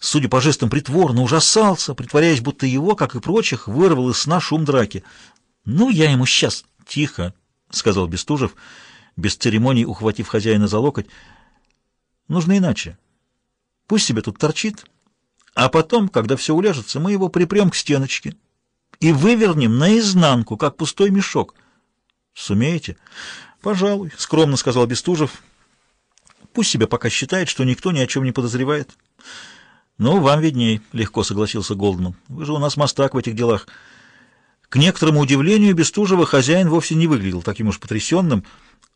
судя по жестам притворно, ужасался, притворяясь, будто его, как и прочих, вырвал из сна шум драки. «Ну, я ему сейчас...» «Тихо», — сказал Бестужев, без церемоний ухватив хозяина за локоть. «Нужно иначе. Пусть себе тут торчит, а потом, когда все уляжется, мы его припрем к стеночке и вывернем наизнанку, как пустой мешок. Сумеете? Пожалуй, скромно сказал Бестужев. Пусть себе пока считает, что никто ни о чем не подозревает. Ну, вам видней, легко согласился Голдман. Вы же у нас мастак в этих делах. К некоторому удивлению Бестужева хозяин вовсе не выглядел таким уж потрясенным.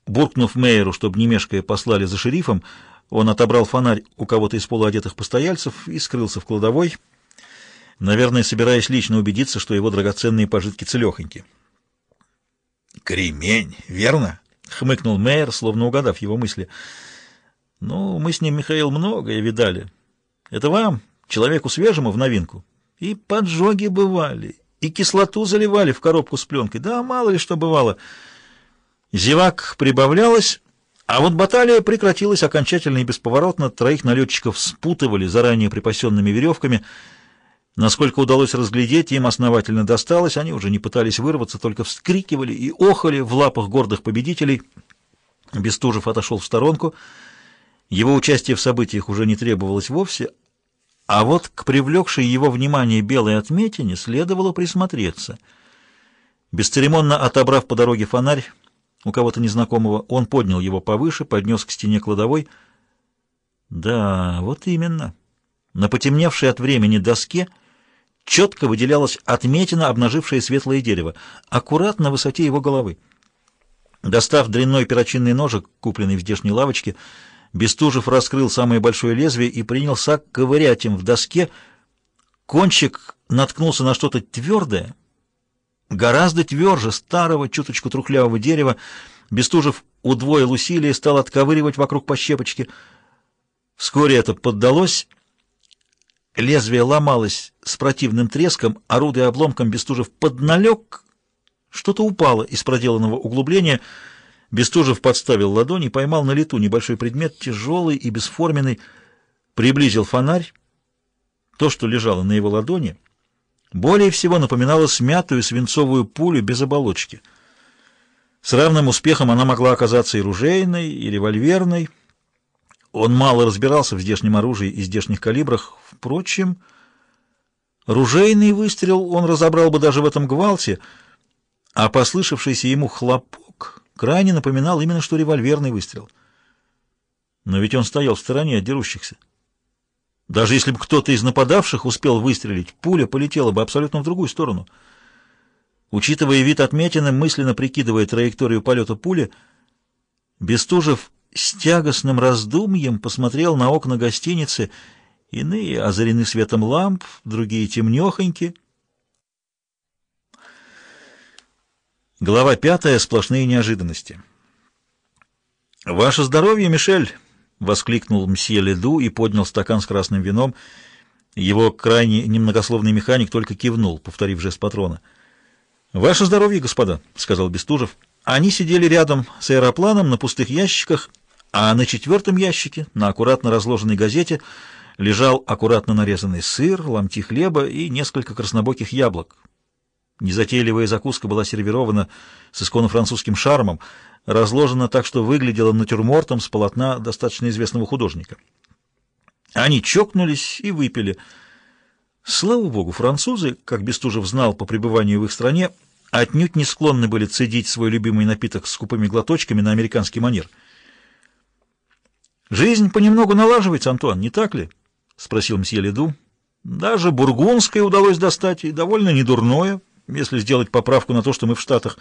Буркнув Мейеру, чтобы не мешкая послали за шерифом, он отобрал фонарь у кого-то из полуодетых постояльцев и скрылся в кладовой, наверное, собираясь лично убедиться, что его драгоценные пожитки целехоньки. «Кремень, верно?» — хмыкнул Мейер, словно угадав его мысли. «Ну, мы с ним, Михаил, многое видали. Это вам, человеку свежему, в новинку. И поджоги бывали, и кислоту заливали в коробку с пленкой. Да мало ли что бывало. Зевак прибавлялось, а вот баталия прекратилась окончательно и бесповоротно. Троих налетчиков спутывали заранее припасенными веревками. Насколько удалось разглядеть, им основательно досталось. Они уже не пытались вырваться, только вскрикивали и охали в лапах гордых победителей. Бестужев отошел в сторонку. Его участие в событиях уже не требовалось вовсе, а вот к привлекшей его внимание белой отметине следовало присмотреться. Бесцеремонно отобрав по дороге фонарь, у кого-то незнакомого, он поднял его повыше, поднес к стене кладовой. Да, вот именно. На потемневшей от времени доске четко выделялась отметина, обнажившая светлое дерево, аккуратно на высоте его головы. Достав дрянной перочинный ножик, купленный в здешней лавочке, Бестужев раскрыл самое большое лезвие и принялся ковырять им в доске. Кончик наткнулся на что-то твердое, гораздо тверже старого, чуточку трухлявого дерева. Бестужев удвоил усилия и стал отковыривать вокруг по щепочке. Вскоре это поддалось. Лезвие ломалось с противным треском, орудуя обломком, Бестужев подналег. Что-то упало из проделанного углубления. Бестужев подставил ладонь и поймал на лету небольшой предмет, тяжелый и бесформенный. Приблизил фонарь. То, что лежало на его ладони — более всего напоминала смятую свинцовую пулю без оболочки. С равным успехом она могла оказаться и ружейной, и револьверной. Он мало разбирался в здешнем оружии и здешних калибрах. Впрочем, ружейный выстрел он разобрал бы даже в этом гвалте, а послышавшийся ему хлопок крайне напоминал именно что револьверный выстрел. Но ведь он стоял в стороне от дерущихся. Даже если бы кто-то из нападавших успел выстрелить, пуля полетела бы абсолютно в другую сторону. Учитывая вид отметины, мысленно прикидывая траекторию полета пули, Бестужев с тягостным раздумьем посмотрел на окна гостиницы, иные озарены светом ламп, другие темнехоньки. Глава пятая. Сплошные неожиданности. «Ваше здоровье, Мишель!» — воскликнул мсье Леду и поднял стакан с красным вином. Его крайне немногословный механик только кивнул, повторив жест патрона. «Ваше здоровье, господа», — сказал Бестужев. Они сидели рядом с аэропланом на пустых ящиках, а на четвертом ящике, на аккуратно разложенной газете, лежал аккуратно нарезанный сыр, ломти хлеба и несколько краснобоких яблок. Незатейливая закуска была сервирована с исконно-французским шармом, разложена так, что выглядела натюрмортом с полотна достаточно известного художника. Они чокнулись и выпили. Слава богу, французы, как Бестужев знал по пребыванию в их стране, отнюдь не склонны были цедить свой любимый напиток с скупыми глоточками на американский манер. «Жизнь понемногу налаживается, Антуан, не так ли?» — спросил мсье Леду. «Даже бургундское удалось достать, и довольно недурное, если сделать поправку на то, что мы в Штатах».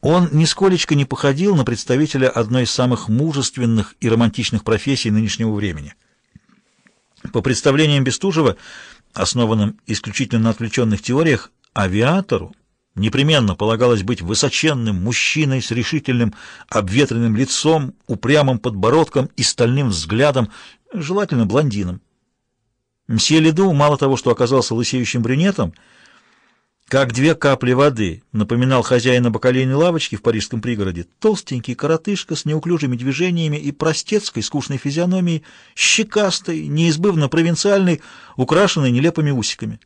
Он нисколечко не походил на представителя одной из самых мужественных и романтичных профессий нынешнего времени. По представлениям Бестужева, основанным исключительно на отвлеченных теориях, авиатору непременно полагалось быть высоченным мужчиной с решительным обветренным лицом, упрямым подбородком и стальным взглядом, желательно блондином. Мсье Леду мало того, что оказался лысеющим брюнетом, как две капли воды, напоминал хозяина бакалейной лавочки в парижском пригороде. Толстенький коротышка с неуклюжими движениями и простецкой скучной физиономией, щекастой, неизбывно провинциальной, украшенной нелепыми усиками.